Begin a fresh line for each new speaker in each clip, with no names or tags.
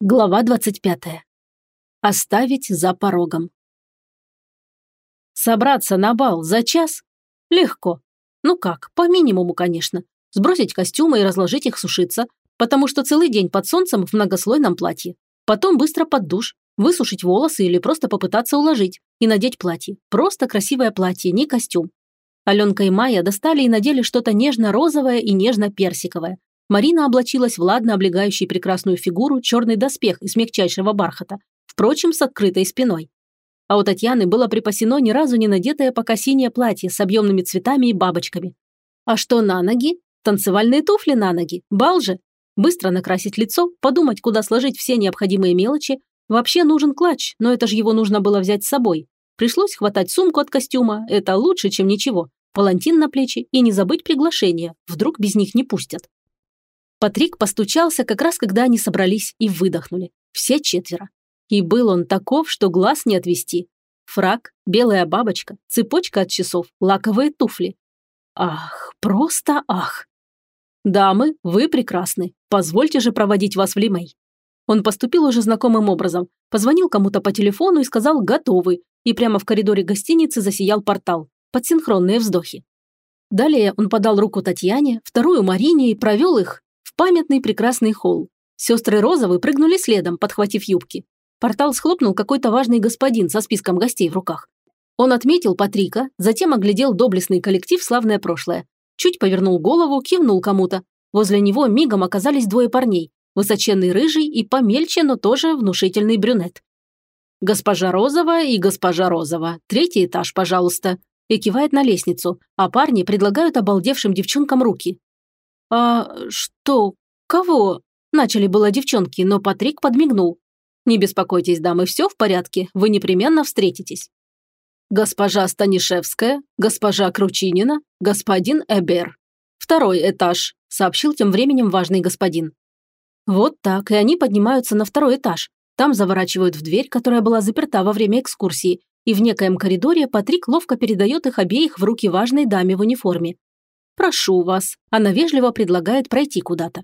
Глава 25. Оставить за порогом. Собраться на бал за час? Легко. Ну как, по минимуму, конечно. Сбросить костюмы и разложить их сушиться, потому что целый день под солнцем в многослойном платье. Потом быстро под душ, высушить волосы или просто попытаться уложить и надеть платье. Просто красивое платье, не костюм. Аленка и Майя достали и надели что-то нежно-розовое и нежно-персиковое, Марина облачилась в ладно облегающий прекрасную фигуру черный доспех из мягчайшего бархата, впрочем, с открытой спиной. А у Татьяны было припасено ни разу не надетое пока синее платье с объемными цветами и бабочками. А что на ноги? Танцевальные туфли на ноги. Бал же. Быстро накрасить лицо, подумать, куда сложить все необходимые мелочи. Вообще нужен клатч, но это же его нужно было взять с собой. Пришлось хватать сумку от костюма, это лучше, чем ничего. Палантин на плечи и не забыть приглашение, вдруг без них не пустят. Патрик постучался как раз, когда они собрались и выдохнули. Все четверо. И был он таков, что глаз не отвести. Фрак, белая бабочка, цепочка от часов, лаковые туфли. Ах, просто ах. Дамы, вы прекрасны. Позвольте же проводить вас в Лимей. Он поступил уже знакомым образом. Позвонил кому-то по телефону и сказал «готовы», и прямо в коридоре гостиницы засиял портал под синхронные вздохи. Далее он подал руку Татьяне, вторую Марине и провел их, памятный прекрасный холл. Сестры Розовы прыгнули следом, подхватив юбки. Портал схлопнул какой-то важный господин со списком гостей в руках. Он отметил Патрика, затем оглядел доблестный коллектив «Славное прошлое». Чуть повернул голову, кивнул кому-то. Возле него мигом оказались двое парней. Высоченный рыжий и помельче, но тоже внушительный брюнет. «Госпожа Розова и госпожа Розова. Третий этаж, пожалуйста», и кивает на лестницу, а парни предлагают обалдевшим девчонкам руки. «А что? Кого?» Начали было девчонки, но Патрик подмигнул. «Не беспокойтесь, дамы, все в порядке, вы непременно встретитесь». «Госпожа Станишевская, госпожа Кручинина, господин Эбер. Второй этаж», сообщил тем временем важный господин. Вот так, и они поднимаются на второй этаж. Там заворачивают в дверь, которая была заперта во время экскурсии, и в некоем коридоре Патрик ловко передает их обеих в руки важной даме в униформе. «Прошу вас». Она вежливо предлагает пройти куда-то.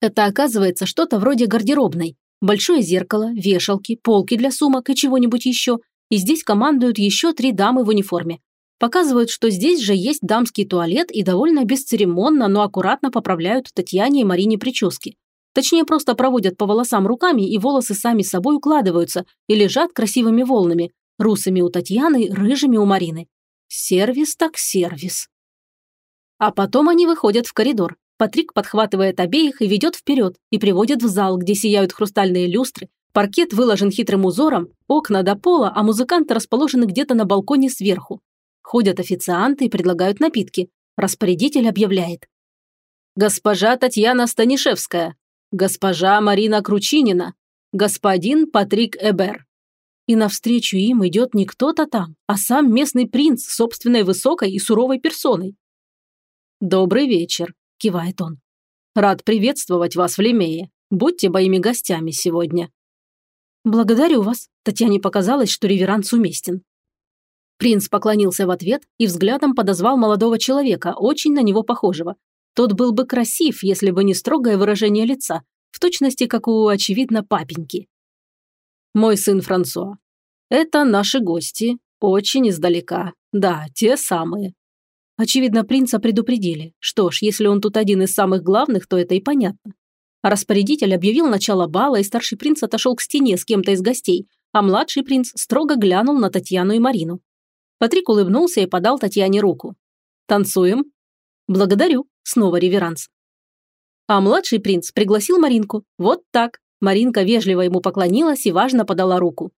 Это оказывается что-то вроде гардеробной. Большое зеркало, вешалки, полки для сумок и чего-нибудь еще. И здесь командуют еще три дамы в униформе. Показывают, что здесь же есть дамский туалет и довольно бесцеремонно, но аккуратно поправляют Татьяне и Марине прически. Точнее, просто проводят по волосам руками, и волосы сами собой укладываются и лежат красивыми волнами, русыми у Татьяны, рыжими у Марины. Сервис так сервис. А потом они выходят в коридор. Патрик подхватывает обеих и ведет вперед, и приводит в зал, где сияют хрустальные люстры, паркет выложен хитрым узором, окна до пола, а музыканты расположены где-то на балконе сверху. Ходят официанты и предлагают напитки. Распорядитель объявляет. «Госпожа Татьяна Станишевская, госпожа Марина Кручинина, господин Патрик Эбер». И навстречу им идет не кто-то там, а сам местный принц собственной высокой и суровой персоной. «Добрый вечер», – кивает он. «Рад приветствовать вас в Лемее. Будьте моими гостями сегодня». «Благодарю вас», – Татьяне показалось, что реверанс уместен. Принц поклонился в ответ и взглядом подозвал молодого человека, очень на него похожего. Тот был бы красив, если бы не строгое выражение лица, в точности, как у, очевидно, папеньки. «Мой сын Франсуа. Это наши гости, очень издалека. Да, те самые. Очевидно, принца предупредили. Что ж, если он тут один из самых главных, то это и понятно. Распорядитель объявил начало бала, и старший принц отошел к стене с кем-то из гостей, а младший принц строго глянул на Татьяну и Марину. Патрик улыбнулся и подал Татьяне руку. «Танцуем?» «Благодарю», снова реверанс. А младший принц пригласил Маринку. Вот так. Маринка вежливо ему поклонилась и важно подала руку.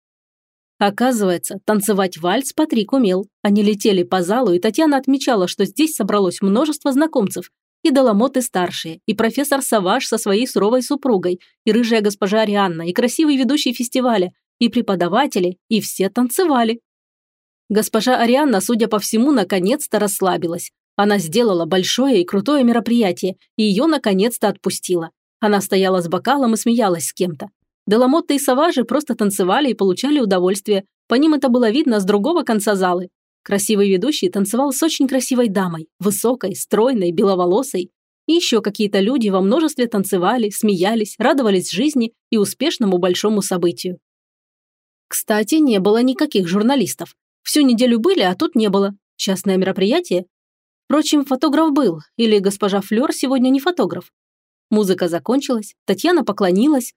Оказывается, танцевать вальс Патрик умел. Они летели по залу, и Татьяна отмечала, что здесь собралось множество знакомцев. И Доломоты старшие, и профессор Саваш со своей суровой супругой, и рыжая госпожа Арианна, и красивый ведущий фестиваля, и преподаватели, и все танцевали. Госпожа Арианна, судя по всему, наконец-то расслабилась. Она сделала большое и крутое мероприятие, и ее наконец-то отпустила. Она стояла с бокалом и смеялась с кем-то. Деламотта и Саважи просто танцевали и получали удовольствие. По ним это было видно с другого конца залы. Красивый ведущий танцевал с очень красивой дамой, высокой, стройной, беловолосой. и еще какие-то люди во множестве танцевали, смеялись, радовались жизни и успешному большому событию. Кстати, не было никаких журналистов. Всю неделю были, а тут не было. Частное мероприятие? Впрочем, фотограф был, или госпожа Флёр сегодня не фотограф. Музыка закончилась, Татьяна поклонилась.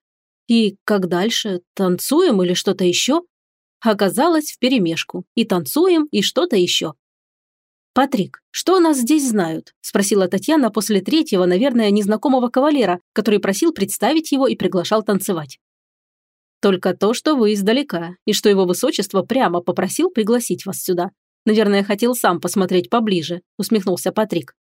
И как дальше? Танцуем или что-то еще? Оказалось вперемешку. И танцуем, и что-то еще. «Патрик, что нас здесь знают?» – спросила Татьяна после третьего, наверное, незнакомого кавалера, который просил представить его и приглашал танцевать. «Только то, что вы издалека, и что его высочество прямо попросил пригласить вас сюда. Наверное, хотел сам посмотреть поближе», – усмехнулся Патрик.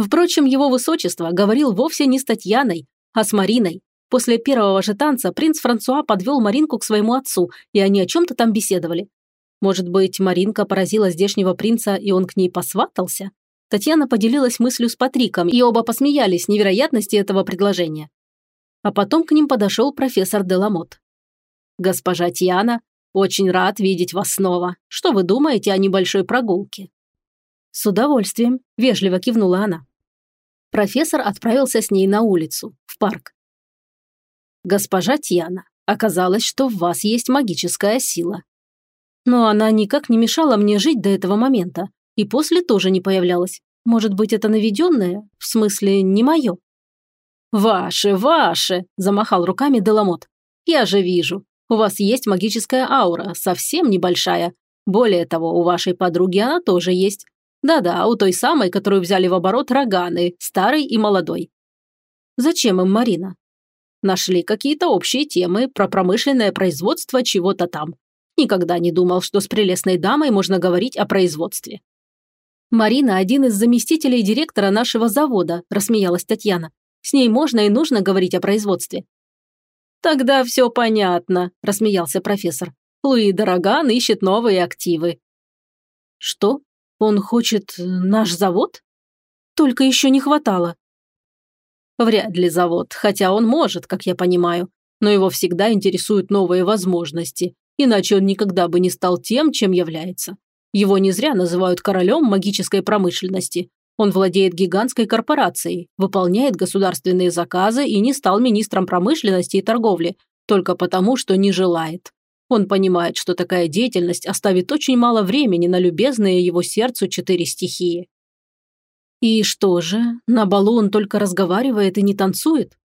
Впрочем, его высочество говорил вовсе не с Татьяной, а с Мариной. После первого же танца принц Франсуа подвел Маринку к своему отцу, и они о чем-то там беседовали. Может быть, Маринка поразила здешнего принца, и он к ней посватался? Татьяна поделилась мыслью с Патриком, и оба посмеялись невероятности этого предложения. А потом к ним подошел профессор Деламот. «Госпожа Тиана, очень рад видеть вас снова. Что вы думаете о небольшой прогулке?» «С удовольствием», – вежливо кивнула она. Профессор отправился с ней на улицу, в парк. «Госпожа Тиана, оказалось, что в вас есть магическая сила но она никак не мешала мне жить до этого момента. И после тоже не появлялась. Может быть, это наведенное? В смысле, не мое? «Ваше, ваше!» – замахал руками Деламот. «Я же вижу. У вас есть магическая аура, совсем небольшая. Более того, у вашей подруги она тоже есть. Да-да, у той самой, которую взяли в оборот Роганы, старой и молодой». «Зачем им Марина?» Нашли какие-то общие темы про промышленное производство чего-то там. Никогда не думал, что с прелестной дамой можно говорить о производстве. «Марина – один из заместителей директора нашего завода», – рассмеялась Татьяна. «С ней можно и нужно говорить о производстве». «Тогда все понятно», – рассмеялся профессор. «Луи Дороган ищет новые активы». «Что? Он хочет наш завод?» «Только еще не хватало». «Вряд ли завод, хотя он может, как я понимаю. Но его всегда интересуют новые возможности. Иначе он никогда бы не стал тем, чем является. Его не зря называют королем магической промышленности. Он владеет гигантской корпорацией, выполняет государственные заказы и не стал министром промышленности и торговли, только потому, что не желает. Он понимает, что такая деятельность оставит очень мало времени на любезные его сердцу четыре стихии. И что же, на балу он только разговаривает и не танцует?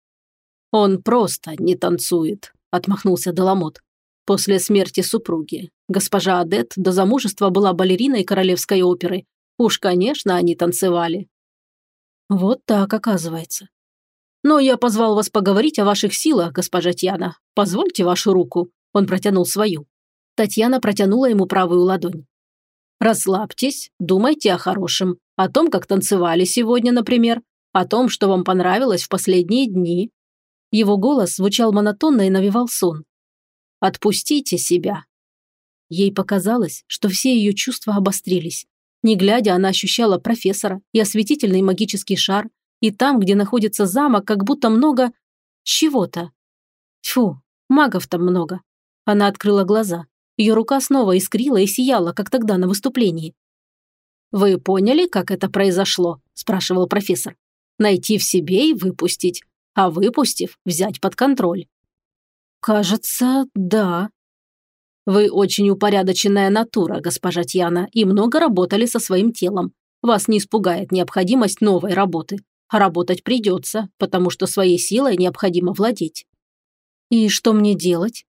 Он просто не танцует, отмахнулся Деламот. После смерти супруги. Госпожа Адет до замужества была балериной королевской оперы. Уж, конечно, они танцевали. Вот так, оказывается. Но я позвал вас поговорить о ваших силах, госпожа Тьяна. Позвольте вашу руку. Он протянул свою. Татьяна протянула ему правую ладонь. Расслабьтесь, думайте о хорошем. О том, как танцевали сегодня, например. О том, что вам понравилось в последние дни. Его голос звучал монотонно и навевал сон. Отпустите себя». Ей показалось, что все ее чувства обострились. Не глядя, она ощущала профессора и осветительный магический шар, и там, где находится замок, как будто много... чего-то. Фу, магов там много. Она открыла глаза. Ее рука снова искрила и сияла, как тогда на выступлении. «Вы поняли, как это произошло?» – спрашивал профессор. «Найти в себе и выпустить, а выпустив, взять под контроль. «Кажется, да». «Вы очень упорядоченная натура, госпожа Тьяна, и много работали со своим телом. Вас не испугает необходимость новой работы. А работать придется, потому что своей силой необходимо владеть». «И что мне делать?»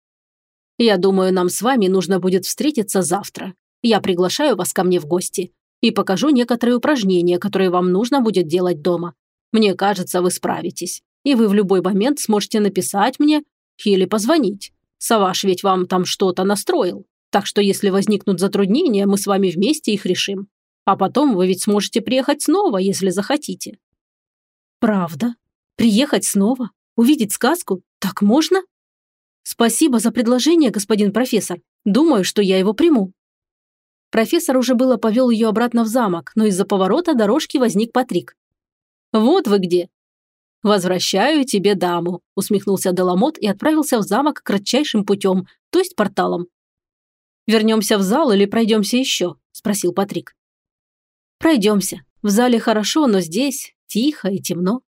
«Я думаю, нам с вами нужно будет встретиться завтра. Я приглашаю вас ко мне в гости и покажу некоторые упражнения, которые вам нужно будет делать дома. Мне кажется, вы справитесь, и вы в любой момент сможете написать мне или позвонить. Саваш ведь вам там что-то настроил. Так что если возникнут затруднения, мы с вами вместе их решим. А потом вы ведь сможете приехать снова, если захотите». «Правда? Приехать снова? Увидеть сказку? Так можно?» «Спасибо за предложение, господин профессор. Думаю, что я его приму». Профессор уже было повел ее обратно в замок, но из-за поворота дорожки возник Патрик. «Вот вы где. «Возвращаю тебе даму», – усмехнулся Деламот и отправился в замок кратчайшим путем, то есть порталом. «Вернемся в зал или пройдемся еще?» – спросил Патрик. «Пройдемся. В зале хорошо, но здесь Тихо и темно.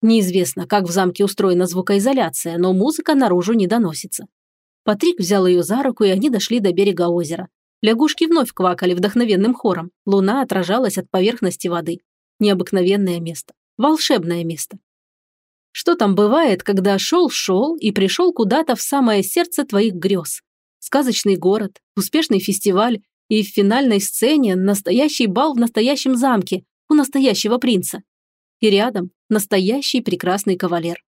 Неизвестно, как в замке устроена звукоизоляция, но музыка наружу не доносится. Патрик взял ее за руку, и они дошли до берега озера. Лягушки вновь квакали вдохновенным хором. Луна отражалась от поверхности воды. Необыкновенное место. Волшебное место. Что там бывает, когда шел-шел и пришел куда-то в самое сердце твоих грез? Сказочный город, успешный фестиваль и в финальной сцене настоящий бал в настоящем замке у настоящего принца. И рядом настоящий прекрасный кавалер.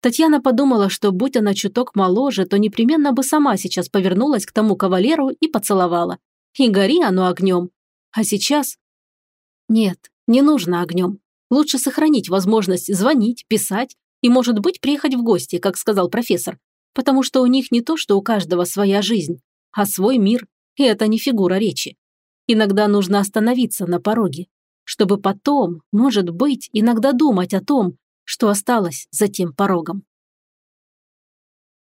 Татьяна подумала, что будь она чуток моложе, то непременно бы сама сейчас повернулась к тому кавалеру и поцеловала. И гори оно огнем. А сейчас... Нет, не нужно огнем. Лучше сохранить возможность звонить, писать и, может быть, приехать в гости, как сказал профессор, потому что у них не то, что у каждого своя жизнь, а свой мир, и это не фигура речи. Иногда нужно остановиться на пороге, чтобы потом, может быть, иногда думать о том, что осталось за тем порогом.